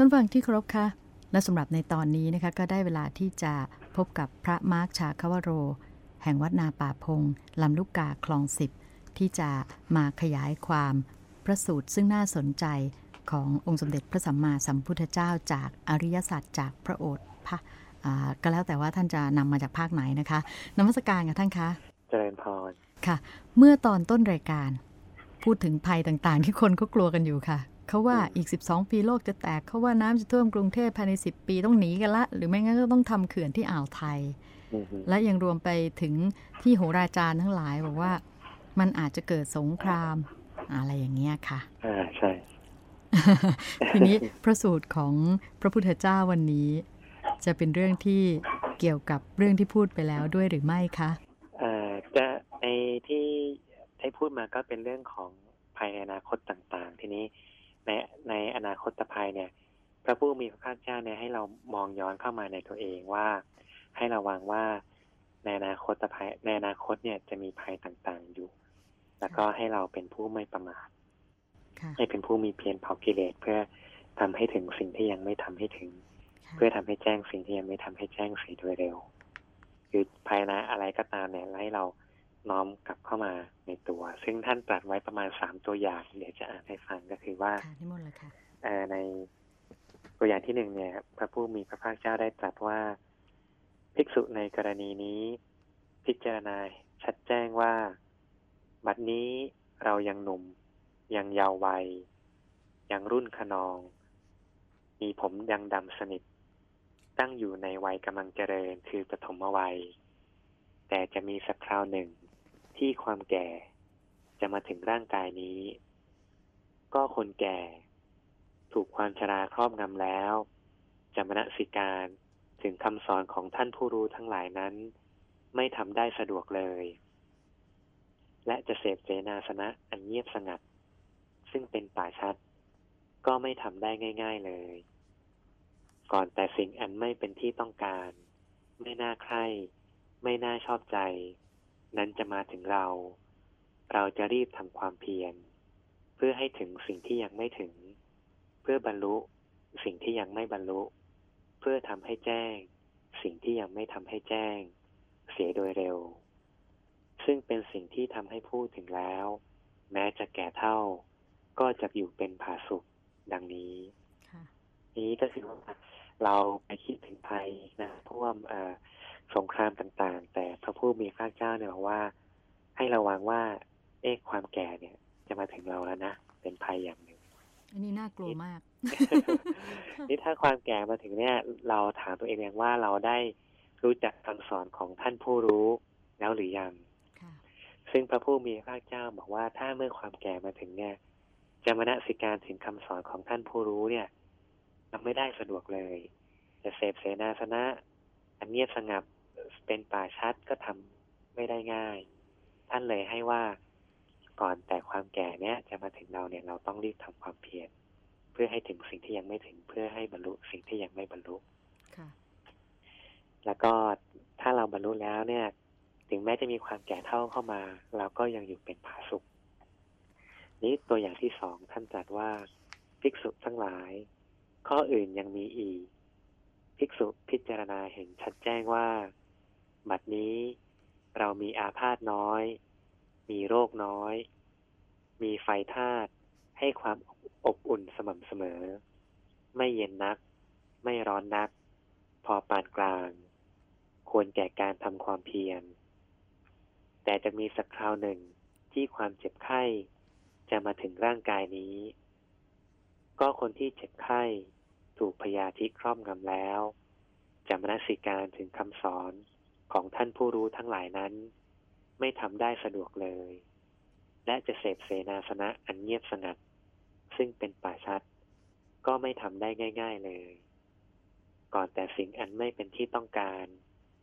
ท่านฟังที่เคารพคะและสำหรับในตอนนี้นะคะก็ได้เวลาที่จะพบกับพระมาร์คชาคาวโร แห่งวัดนาป่าพงลำลูกกาคลองสิบที่จะมาขยายความพระสูตรซึ่งน่าสนใจขององค์สมเด็จพระสัมมาสัมพุทธเจ้าจากอริยสัจจากพระโอษฐ์พระก็แล้วแต่ว่าท่านจะนำมาจากภาคไหนนะคะนมัสการกับท่านคะเจริญพรค่ะ เมื่อตอนต้นรายการ พูดถึงภัยต่างๆ ที่คนก็กลัวกันอยู่ค่ะ เขาว่าอีก 12 ปีโลกจะแตกเขาว่าน้ำจะท่วมกรุงเทพภายใน 10 ปีต้องหนีกันละ หรือไม่งั้นก็ต้องทำเขื่อนที่อ่าวไทย และยังรวมไปถึงที่โหราจารย์ทั้งหลายบอกว่ามันอาจจะเกิดสงครามอะไรอย่างเงี้ยค่ะอ่าใช่ ทีนี้พระสูตรของพระพุทธเจ้าวันนี้ จะเป็นเรื่องที่เกี่ยวกับเรื่องที่พูดไปแล้วด้วยหรือไม่คะอ่าจะในที่ให้พูดมาก็เป็นเรื่องของภายในอนาคตต่าง ๆ ทีนี้ ในในอนาคตภัยเนี่ย พระผู้มีพระภาคเจ้าเนี่ยให้เรามองย้อนเข้ามาในตัวเองว่า ให้ระวังว่าในอนาคตภัยในอนาคตเนี่ยจะมีภัยต่างๆอยู่ แล้วก็ให้เราเป็นผู้ไม่ประมาทให้เป็นผู้มีเพียรเผากิเลสเพื่อทำให้ถึงสิ่งที่ยังไม่ทำให้ถึง เพื่อทำให้แจ้งสิ่งที่ยังไม่ทำให้แจ้งสีโดยเร็ว คือภายในอะไรก็ตามเนี่ยให้เรา น้อมกลับเข้ามาในตัว ซึ่งท่านตรัสไว้ประมาณสามตัวอย่าง เดี๋ยวจะอ่านให้ฟังก็คือว่าในตัวอย่างที่หนึ่งเนี่ย พระผู้มีพระภาคเจ้าได้ตรัสว่า ภิกษุในกรณีนี้ พิจารณาชัดแจ้งว่า บัดนี้เรายังหนุ่ม ยังเยาว์วัย ยังรุ่นขนอง มีผมยังดำสนิท ตั้งอยู่ในวัยกำลังเจริญคือปฐมวัย แต่จะมีสักคราวหนึ่ง ที่ความแก่จะมาถึงร่างกายนี้ ก็คนแก่ ถูกความชราครอบงำแล้วจะมณสิการถึงคำสอนของท่านผู้รู้ทั้งหลายนั้น ไม่ทำได้สะดวกเลย และจะเสพเสนาสนะอันเงียบสงัด ซึ่งเป็นป่าชัด ก็ไม่ทำได้ง่าย ๆเลย ก่อนแต่สิ่งอันไม่เป็นที่ต้องการ ไม่น่าใคร่ไม่น่าชอบใจ นั้นจะมาถึงเรา เราจะรีบทำความเพียร เพื่อให้ถึงสิ่งที่ยังไม่ถึง เพื่อบรรลุสิ่งที่ยังไม่บรรลุ เพื่อทำให้แจ้ง สิ่งที่ยังไม่ทำให้แจ้ง เสียโดยเร็ว ซึ่งเป็นสิ่งที่ทำให้พูดถึงแล้ว แม้จะแก่เท่า ก็จะอยู่เป็นผาสุกดังนี้นี้ก็คือว่า เราไปคิดถึงภัยนะท่วมสงครามต่างๆ แต่พระผู้มีพระเจ้าเนี่ยบอกว่า ให้ระวังว่า เอ๊ะความแก่เนี่ย จะมาถึงเราแล้วนะ เป็นภัยอย่างหนึ่ง อันนี้น่ากลัวมาก นี่ถ้าความแก่มาถึงเนี่ย เราถามตัวเองเองว่าเราได้รู้จักคำสอนของท่านผู้รู้แล้วหรือยังซึ่งพระผู้มีพระเจ้าบอกว่าถ้าเมื่อความแก่มาถึงเนี่ยจะมณสิการถึงคำสอนของท่านผู้รู้เนี่ย ทำไม่ได้สะดวกเลย จะเสพเสนาสนะ อันเงียบสงับเป็นป่าชัดก็ทำไม่ได้ง่าย ท่านเลยให้ว่าก่อนแต่ความแก่เนี้ยจะมาถึงเราเนี่ยเราต้องรีบทำความเพียรเพื่อให้ถึงสิ่งที่ยังไม่ถึงเพื่อให้บรรลุสิ่งที่ยังไม่บรรลุแล้วก็ถ้าเราบรรลุแล้วเนี่ย ถึงแม้จะมีความแก่เท่าเข้ามา เราก็ยังอยู่เป็นผาสุกนี้ตัวอย่างที่สองท่านตรัสว่าภิกษุทั้งหลาย ข้ออื่นยังมีอีก ภิกษุพิจารณาเห็นชัดแจ้งว่า บัดนี้เรามีอาพาธน้อย มีโรคน้อย มีไฟธาตุให้ความอบอุ่นสม่ำเสมอ ไม่เย็นนัก ไม่ร้อนนัก พอปานกลาง ควรแก่การทำความเพียร แต่จะมีสักคราวหนึ่งที่ความเจ็บไข้จะมาถึงร่างกายนี้ ก็คนที่เจ็บไข้ ถูกพยาธิครอบงำแล้วจะมนสิการถึงคำสอนของท่านผู้รู้ทั้งหลายนั้น ไม่ทำได้สะดวกเลย และจะเสพเสนาสนะอันเงียบสงัด ซึ่งเป็นป่าชัด ก็ไม่ทำได้ง่าย ๆเลย ก่อนแต่สิ่งอันไม่เป็นที่ต้องการ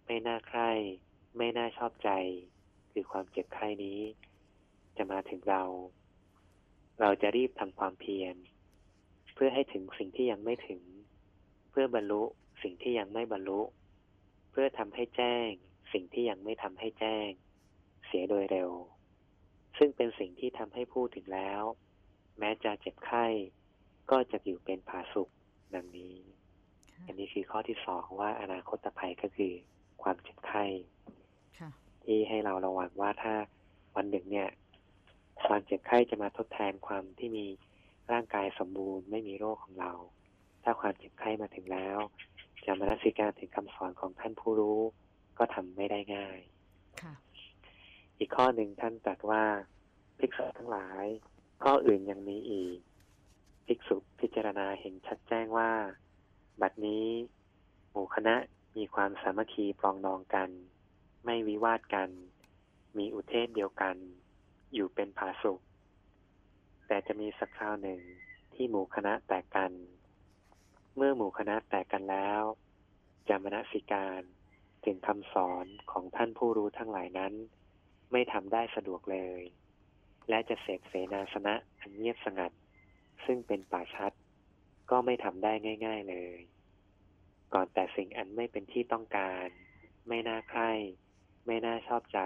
ไม่น่าใคร่ไม่น่าชอบใจ คือความเจ็บไข้นี้ จะมาถึงเรา เราจะรีบทำความเพียร เพื่อให้ถึงสิ่งที่ยังไม่ถึง เพื่อบรรลุสิ่งที่ยังไม่บรรลุพื่อทำให้แจ้ง สิ่งที่ยังไม่ทำให้แจ้ง เสียโดยเร็ว ซึ่งเป็นสิ่งที่ทำให้พูดถึงแล้ว แม้จะเจ็บไข้ ก็จะอยู่เป็นผาสุกดังนี้คือข้อที่สองว่าอนาคตภัยก็คือความเจ็บไข้ค่ะที่ให้เราระวังว่าถ้าวันหนึ่งเนี่ย ความเจ็บไข้จะมาทดแทนความที่มี ร่างกายสมบูรณ์ไม่มีโรคของเรา ถ้าความเจ็บไข้มาถึงแล้วจะมานัสิการถึงคำสอนของท่านผู้รู้ก็ทำไม่ได้ง่ายค่ะอีกข้อหนึ่งท่านตรัสว่าภิกษุทั้งหลาย ข้ออื่นยังมีอีก ภิกษุพิจารณาเห็นชัดแจ้งว่า บัดนี้หมู่คณะมีความสามัคคีปรองดองกัน ไม่วิวาทกัน มีอุเทศเดียวกัน อยู่เป็นผาสุข แต่จะมีสักคราวหนึ่งที่หมู่คณะแตกกัน เมื่อหมู่คณะแตกกันแล้วจะมนสิการถึงคำสอนของท่านผู้รู้ทั้งหลายนั้น ไม่ทำได้สะดวกเลย และจะเสกเสนาสนะอันเงียบสงัด ซึ่งเป็นป่าชัด ก็ไม่ทำได้ง่าย ๆเลย ก่อนแต่สิ่งอันไม่เป็นที่ต้องการ ไม่น่าใคร่ไม่น่าชอบใจ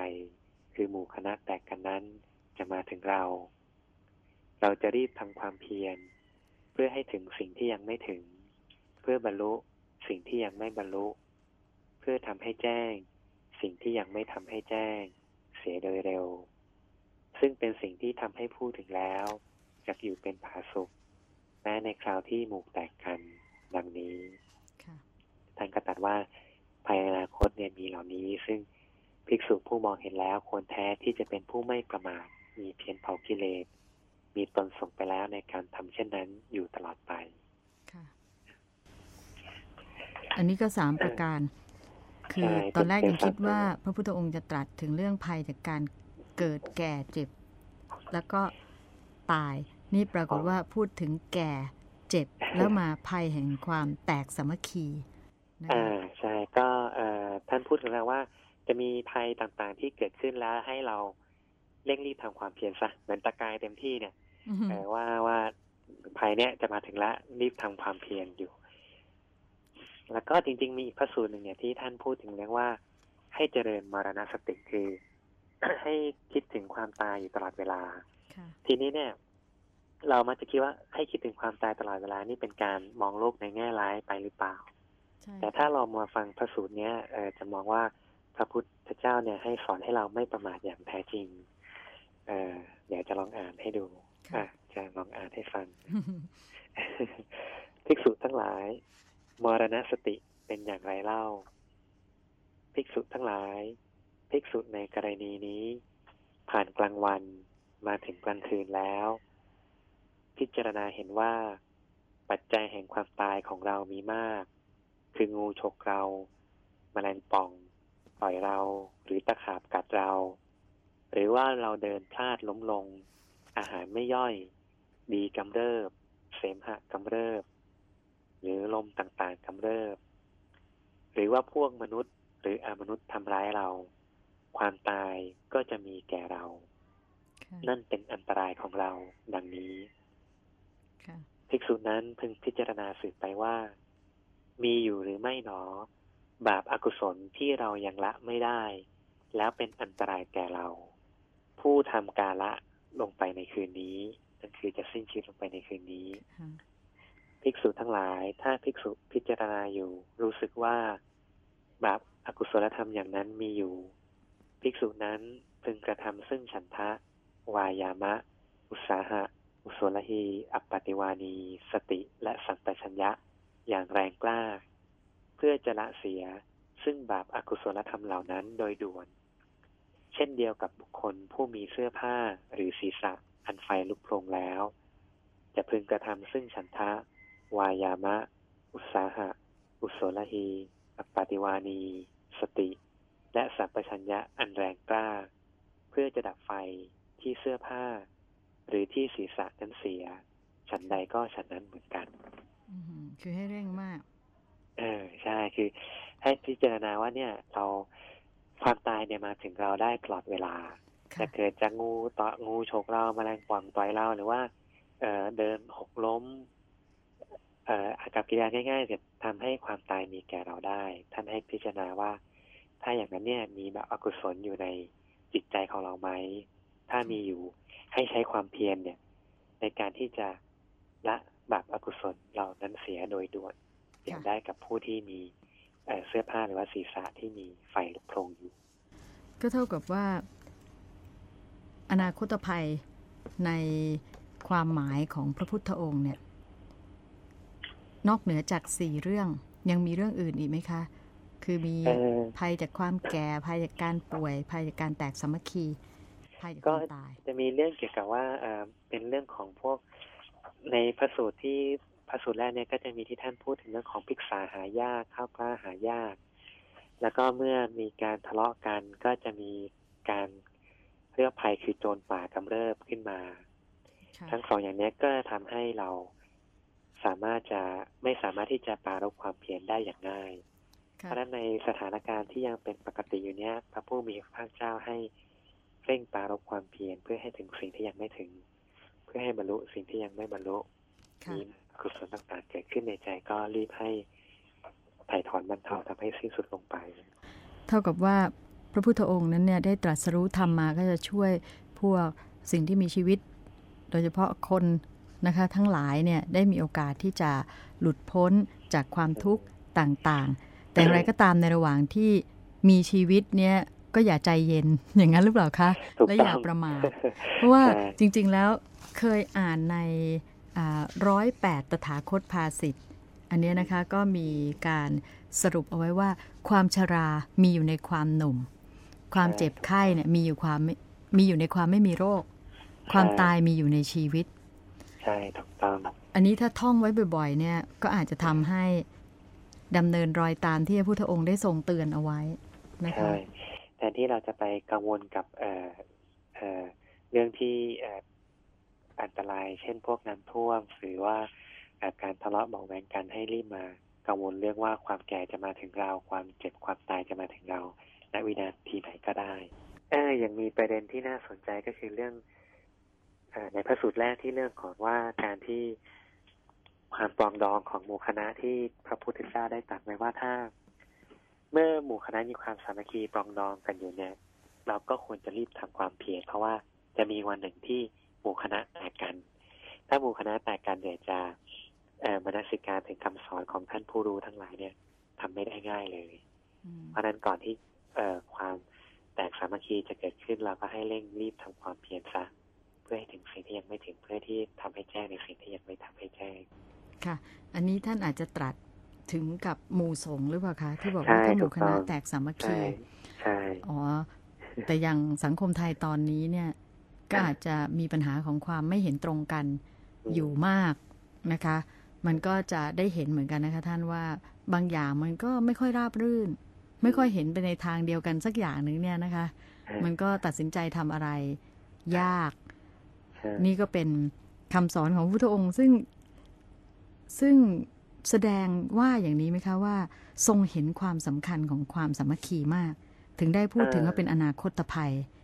คือหมู่คณะแตกกันนั้นจะมาถึงเรา เราจะรีบทำความเพียร เพื่อให้ถึงสิ่งที่ยังไม่ถึง เพื่อบรรลุสิ่งที่ยังไม่บรรลุ เพื่อทำให้แจ้ง สิ่งที่ยังไม่ทำให้แจ้ง เสียโดยเร็ว ซึ่งเป็นสิ่งที่ทำให้พูดถึงแล้วจะอยู่เป็นผาสุขแม้ในคราวที่หมู่แตกกันดังนี้ค่ะท่านก็ตรัสว่าภายในอนาคตเนี่ยมีเหล่านี้ ซึ่งภิกษุผู้มองเห็นแล้วควรแท้ที่จะเป็นผู้ไม่ประมาทมีเพียรเผากิเลส มีตนส่งไปแล้วในการทำเช่นนั้นอยู่ตลอดไปค่ะอันนี้ก็สามประการ คือใช่ตอนแรกเป็นยังคิดเป็นว่าพระพุทธองค์จะตรัสถึงเรื่องภัยจากการเกิดแก่เจ็บ แล้วก็ตาย นี่ปรากฏว่าพูดถึงแก่เจ็บแล้วมาภัยแห่งความแตกสามัคคีนะอ่าคะใช่ก็เอ่อท่านพูดถึงแล้วว่า จะมีภัยต่างๆที่เกิดขึ้นแล้วให้เราเร่งรีบทำความเพียรซะเหมือนตะกายเต็มที่เนี่ยอือฮึเออ ว่าว่าภัยเนี้ยจะมาถึงแล้วรีบทำความเพียรอยู่ แล้วก็จริง ๆ มีอีกพระสูตรหนึ่งเนี่ยที่ท่านพูดถึงเรื่องว่า ให้เจริญมรณสติคือ ให้คิดถึงความตายอยู่ตลอดเวลาค่ะทีนี้เนี่ย เรามักจะคิดว่าให้คิดถึงความตายตลอดเวลานี่เป็นการมองโลกในแง่ร้ายไปหรือเปล่าใช่แต่ถ้าเรามาฟังพระสูตรเนี้ยเออจะมองว่าพระพุทธเจ้าเนี่ยให้สอนให้เราไม่ประมาทอย่างแท้จริง เออเดี๋ยวจะลองอ่านให้ดู อะจะลองอ่านให้ฟังภิกษุทั้งหลาย มรณสติเป็นอย่างไรเล่า ภิกษุทั้งหลาย ภิกษุในกรณีนี้ ผ่านกลางวันมาถึงกลางคืนแล้ว พิจารณาเห็นว่า ปัจจัยแห่งความตายของเรามีมาก คืองูฉกเราแมลงป่องปล่อยเราหรือตะขาบกัดเรา หรือว่าเราเดินพลาดล้มลง อาหารไม่ย่อย ดีกำเริบ เสมหะกำเริบ หรือลมต่างๆกำเริบ หรือว่าพวกมนุษย์หรืออมนุษย์ทำร้ายเรา ความตายก็จะมีแก่เราค่ะนั่นเป็นอันตรายของเราดังนี้ค่ะภิกษุนั้นพึงพิจารณาสืบไปว่า มีอยู่หรือไม่หนอ บาปอากุศลที่เรายังละไม่ได้ แล้วเป็นอันตรายแก่เรา ผู้ทำกาละ ลงไปในคืนนี้นั่นคือจะสิ้นชีวิตลงไปในคืนนี้ค่ะภิกษุทั้งหลาย ถ้าภิกษุพิจารณาอยู่ รู้สึกว่าบาปอากุศลธรรมอย่างนั้นมีอยู่ ภิกษุนั้นพึงกระทำซึ่งฉันทะ วายามะ อุตสาหะ อุโสลหีอัปปติวานี สติและสัมปชัญญะอย่างแรงกล้า เพื่อจะละเสียซึ่งบาปอากุศลธรรมเหล่านั้นโดยด่วนเช่นเดียวกับบุคคลผู้มีเสื้อผ้าหรือศีรษะอันไฟลุกโพลงแล้ว จะพึงกระทำซึ่งฉันทะ วายามะ อุตสาหะ อุโสลหีอัปปติวานี สติ และสัมปชัญญะอันแรงกล้า เพื่อจะดับไฟที่เสื้อผ้า หรือที่ศีรษะนั้นเสีย ฉันใดก็ฉันนั้นเหมือนกันอือฮึคือให้เร่งมาก เออใช่คือ ให้พิจารณาว่าเนี่ยเรา ความตายเนี่ยมาถึงเราได้ตลอดเวลาค่ะจะเกิดจากงูต่องูฉกเราแมลงป่องต่อยเราหรือว่า เอ่อเดินหกล้ม เอ่ออากับกิริยาง่ายๆจะทำให้ความตายมีแก่เราได้ ท่านให้พิจารณาว่า ถ้าอย่างนั้นเนี่ยมีแบบอกุศลอยู่ในจิตใจของเราไหม ถ้ามีอยู่ให้ใช้ความเพียรเนี่ย ในการที่จะละบาปอกุศลเหล่านั้นเสียโดยด่วนเปรียบได้กับผู้ที่มี เอ่อเสื้อผ้าหรือว่าศีรษะที่มีไฟลุกโผล่อยู่ ก็เท่ากับว่า อนาคตภัยในความหมายของพระพุทธองค์เนี่ย นอกเหนือจากสี่เรื่องยังมีเรื่องอื่นอีกไหมคะ คือมีเอ่อภัยจากความแก่ภัยจากการป่วยภัยจากการแตกสามัคคีภัยจากความตาย จะมีเรื่องเกี่ยวกับว่าเอ่อเป็นเรื่องของพวกในพระสูตรที่ พระสูตรแรกเนี่ยก็จะมีที่ท่านพูดถึงเรื่องของพิกษาหายากข้าวกล้าหายาก แล้วก็เมื่อมีการทะเลาะกันก็จะมีการเรียกว่าภัยคือโจรป่ากำเริบขึ้นมาค่ะทั้งสองอย่างเนี้ยก็ทำให้เราสามารถจะไม่สามารถที่จะปรารบความเพียรได้อย่างง่ายเพค่ะราะฉะนั้นในสถานการณ์ที่ยังเป็นปกติอยู่เนี้ยพระผู้มีพระภาคเจ้าให้เร่งปรารบความเพียรเพื่อให้ถึงสิ่งที่ยังไม่ถึง เพื่อให้บรรลุสิ่งที่ยังไม่บรรลุค่ะมี กุศลต่างๆเกิดขึ้นในใจก็รีบให้ถ่ายถอนบรรเทาทำให้สิ้นสุดลงไป เท่ากับว่าพระพุทธองค์นั้นเนี่ยได้ตรัสรู้ธรรมมาก็จะช่วยพวกสิ่งที่มีชีวิต โดยเฉพาะคนนะคะทั้งหลายเนี่ยได้มีโอกาสที่จะหลุดพ้นจากความทุกข์ต่างๆ แต่อย่างไรก็ตามในระหว่างที่มีชีวิตเนี่ยก็อย่าใจเย็นอย่างนั้นหรือเปล่าคะ และอย่าประมาทเพราะว่าจริง ๆแล้วเคยอ่านใน ร้อยแปดตถาคตภาสิทธิ์อันเนี้ยนะคะก็มีการสรุปเอาไว้ว่า ความชรา มีอยู่ในความหนุ่ม ความเจ็บไข้เนี่ยมีอยู่ความไม่มีอยู่ในความไม่มีโรค ความตายมีอยู่ในชีวิต ใช่ถูกต้องอันนี้ถ้าท่องไว้บ่อยๆ เนี่ยก็อาจจะทำให้ดำเนินรอยตามที่พระพุทธองค์ได้ทรงเตือนเอาไว้นะคะใช่แต่ที่เราจะไปกังวลกับเอ่อเอ่อเรื่องที่เอันตราย เช่น พวกน้ำท่วมหรือว่าการทะเลาะเบาะแวงกันให้รีบมากังวลเรื่องว่าความแก่จะมาถึงเรา ความเจ็บความตายจะมาถึงเราณวินาทีไหนก็ได้ เออยังมีประเด็นที่น่าสนใจก็คือเรื่องอในพระสูตรแรกที่เรื่องของว่าการที่ความปรองดองของหมู่คณะที่พระพุทธเจ้าได้ตรัสไว้ว่าถ้า เมื่อหมู่คณะมีความสามัคคีปรองดองกันอยู่เนี่ย เราก็ควรจะรีบทำความเพียรเพราะว่าจะมีวันหนึ่งที่ หมู่คณะแตกกัน ถ้าหมู่คณะแตกกันเนี่ยจะเอ่อมนสิการถึงคำสอนของท่านผู้รู้ทั้งหลายเนี่ยทำไม่ได้ง่ายเลยอืมเพราะฉะนั้นก่อนที่เอ่อความแตกสามัคคีจะเกิดขึ้นเราก็ให้เร่งรีบทำความเพียรซะเพื่อให้ถึงสิ่งที่ยังไม่ถึงเพื่อที่ทำให้แจ้งในสิ่งที่ยังไม่ทำให้แจ้ง ค่ะ อันนี้ท่านอาจจะตรัสถึงกับหมู่สงฆ์หรือเปล่าคะที่บอกใช่ว่าถ้าหถูมู่กคต้ณะองแตกสามัคคีใช่ใช่อ๋อแต่อย่างสังคมไทยตอนนี้เนี่ย ก็อาจจะมีปัญหาของความไม่เห็นตรงกันอืมอยู่มากนะคะ มันก็จะได้เห็นเหมือนกันนะคะ ท่านว่าบางอย่างมันก็ไม่ค่อยราบรื่น ไม่ค่อยเห็นไปในทางเดียวกันสักอย่างหนึ่งเนี่ยนะคะ มันก็ตัดสินใจทำอะไรยากใช่นี่ก็เป็นคำสอนของพระพุทธองค์ซึ่งซึ่งแสดงว่าอย่างนี้ไหมคะว่า ทรงเห็นความสำคัญของความสามัคคีมาก ถึงได้พูดถึงว่าเป็นอนาคตภัยใ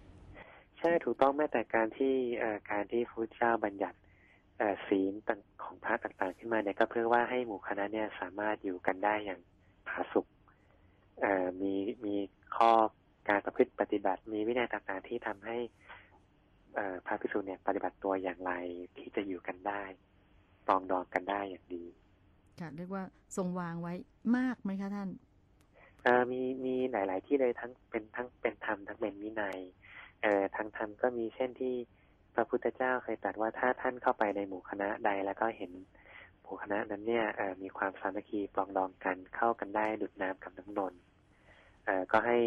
ช่ถูกต้องแม้แต่การที่เอ่อการที่พระพุทธเจ้าบัญญัติเอ่อศีลต่างของพระต่างๆ ขึ้นมาเนี่ยก็เพื่อว่าให้หมู่คณะเนี่ยสามารถอยู่กันได้อย่างผาสุกเอ่อมีมีข้อการประพฤติปฏิบัติ มีวินัยต่างๆที่ทำให้เอ่อพระภิกษุเนี่ยปฏิบัติตัวอย่างไรที่จะอยู่กันได้ปรองดองกันได้อย่างดีค่ะเรียกว่าทรงวางไว้มากไหมคะท่านเอ่อมีมีหลาย ๆ ที่เลยทั้งเป็นทั้งเป็นธรรมทั้งเป็นวินัยเอ่อ ทางธรรมก็มีเช่นที่พระพุทธเจ้าเคยตรัสว่าถ้าท่านเข้าไปในหมู่คณะใด แล้วก็เห็นหมู่คณะนั้นเนี่ยเอ่อมีความสามัคคีปรองดองกันเข้ากันได้ดุดน้ำกับน้ำนนท์เอ่อก็ให้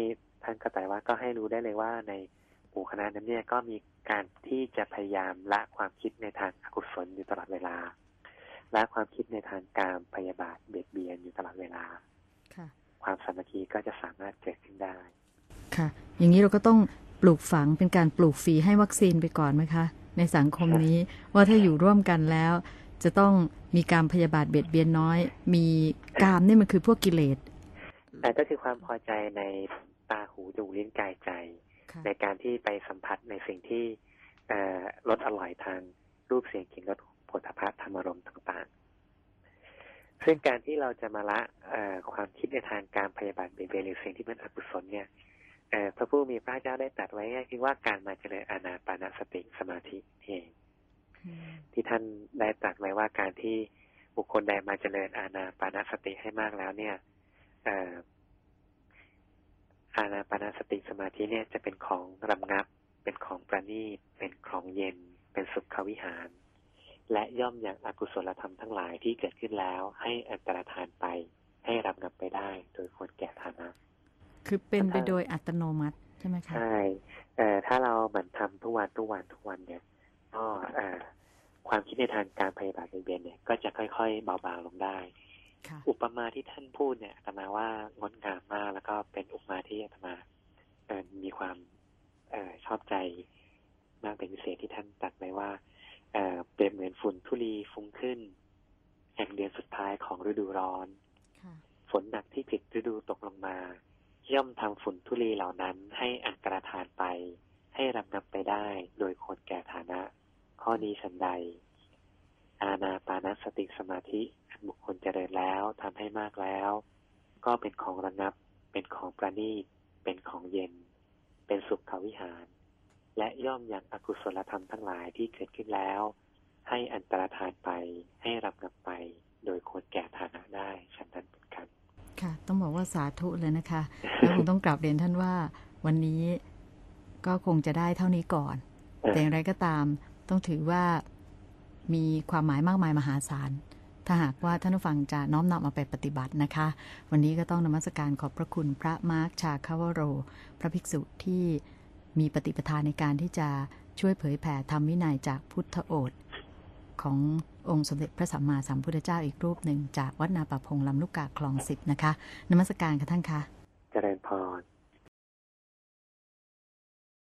ท่านก็ตรัสว่าก็ให้รู้ได้เลยว่าในหมู่คณะนั้นเนี่ยก็มีการที่จะพยายามละความคิดในทางอกุศลอยู่ตลอดเวลาละความคิดในทางการพยาบาทเบียดเบียนอยู่ตลอดเวลาค่ะความสามัคคีก็จะสามารถเกิดขึ้นได้ ค่ะ อย่างนี้เราก็ต้อง ปลูกฝังเป็นการปลูกฝีให้วัคซีนไปก่อนไหมคะ ในสังคมนี้ว่าถ้าอยู่ร่วมกันแล้ว จะต้องมีการพยาบาทเบียดเบียนน้อย มีกามนี่มันคือพวกกิเลสแต่ก็คือความพอใจในตาหูจมูกลิ้นกายใจค่ะในการที่ไปสัมผัสในสิ่งที่เอ่อรสอร่อยทางรูปเสียงกลิ่นรสผลิภัณฑ์ธรรมารมณ์ต่างๆ ซึ่งการที่เราจะมาละเอ่อความคิดในทางการพยาบาทเบียดเบียนหรือสิ่งที่เป็นอกุศลเนี่ยเอ่อ พระผู้มีพระเจ้าได้ตรัสไว้ก็คือว่าการมาเจริญอานาปานสติสมาธินี่เองอืมที่ท่านได้ตรัสไว้ว่าการที่หบุคคลใดมาเจริญอาณาปานสติให้มากแล้วเนี่ยเอ่ออาณาปานสติสมาธิเนี่ยจะเป็นของรำงับ เป็นของประณีต เป็นของเย็น เป็นสุขวิหาร และย่อมอย่างอากุศลธรรมทั้งหลายที่เกิดขึ้นแล้ว ให้อันตรธานไป ให้รำงับไปได้ โดยควรแก่ฐานะ คือเป็นไปโดยอัตโนมัติใช่ไหมคะใช่เอ่อถ้าเราเหมือนทำทุกวันทุกวันทุกวันเนี่ยก็เอ่อความคิดในทางการพยาบาทเบียดเบียนเนี่ย ก็จะค่อยๆเบาบางลงได้ค่ะอุปมาที่ท่านพูดเนี่ยอาตมาว่างดงามมาก แล้วก็เป็นอุปมาที่อาตมาเอ่อมีความเอ่อชอบใจมากเป็นพิเศษที่ท่านตรัดไว้ว่าเอ่อเปรียบเหมือนฝุ่นทุลีฟุ้งขึ้นแห่งเดือนสุดท้ายของฤดูร้อนค่ะฝนหนักที่ผิดฤดูตกลงมา ย่อมทำฝุ่นทุลีเหล่านั้นให้อันตรธานไป ให้รำงับไปได้โดยคนแก่ฐานะ ข้อนี้ฉันใด อาณาปานสติสมาธิอันบุคคลเจริญแล้วทำให้มากแล้ว ก็เป็นของระงับ เป็นของประณีต เป็นของเย็น เป็นสุขวิหาร และย่อมอย่างอกุศลธรรมทั้งหลายที่เกิดขึ้นแล้ว ให้อันตรธานไป ให้รำงับไป โดยควรแก่ฐานะได้ฉันนั้นเหมือนกัน ค่ะ ต้องบอกว่าสาธุเลยนะคะ แล้วคงต้องกลับเรียนท่านว่าวันนี้ก็คงจะได้เท่านี้ก่อน แต่อย่างไรก็ตามต้องถือว่ามีความหมายมากมายมหาศาล ถ้าหากว่าท่านผู้ฟังจะน้อมนำเอาไปปฏิบัตินะคะ วันนี้ก็ต้องนมัสการขอบพระคุณพระมาร์คชาคาวโร พระภิกษุที่มีปฏิปทาในการที่จะช่วยเผยแผ่ธรรมวินัยจากพุทธโอษฐ์ของ องค์สมเด็จพระสัมมาสัมพุทธเจ้าอีกรูปหนึ่งจากวัดนาปะพงลำลูกกาคลองสิบนะคะนมัสการค่ะท่านคะเจริญพร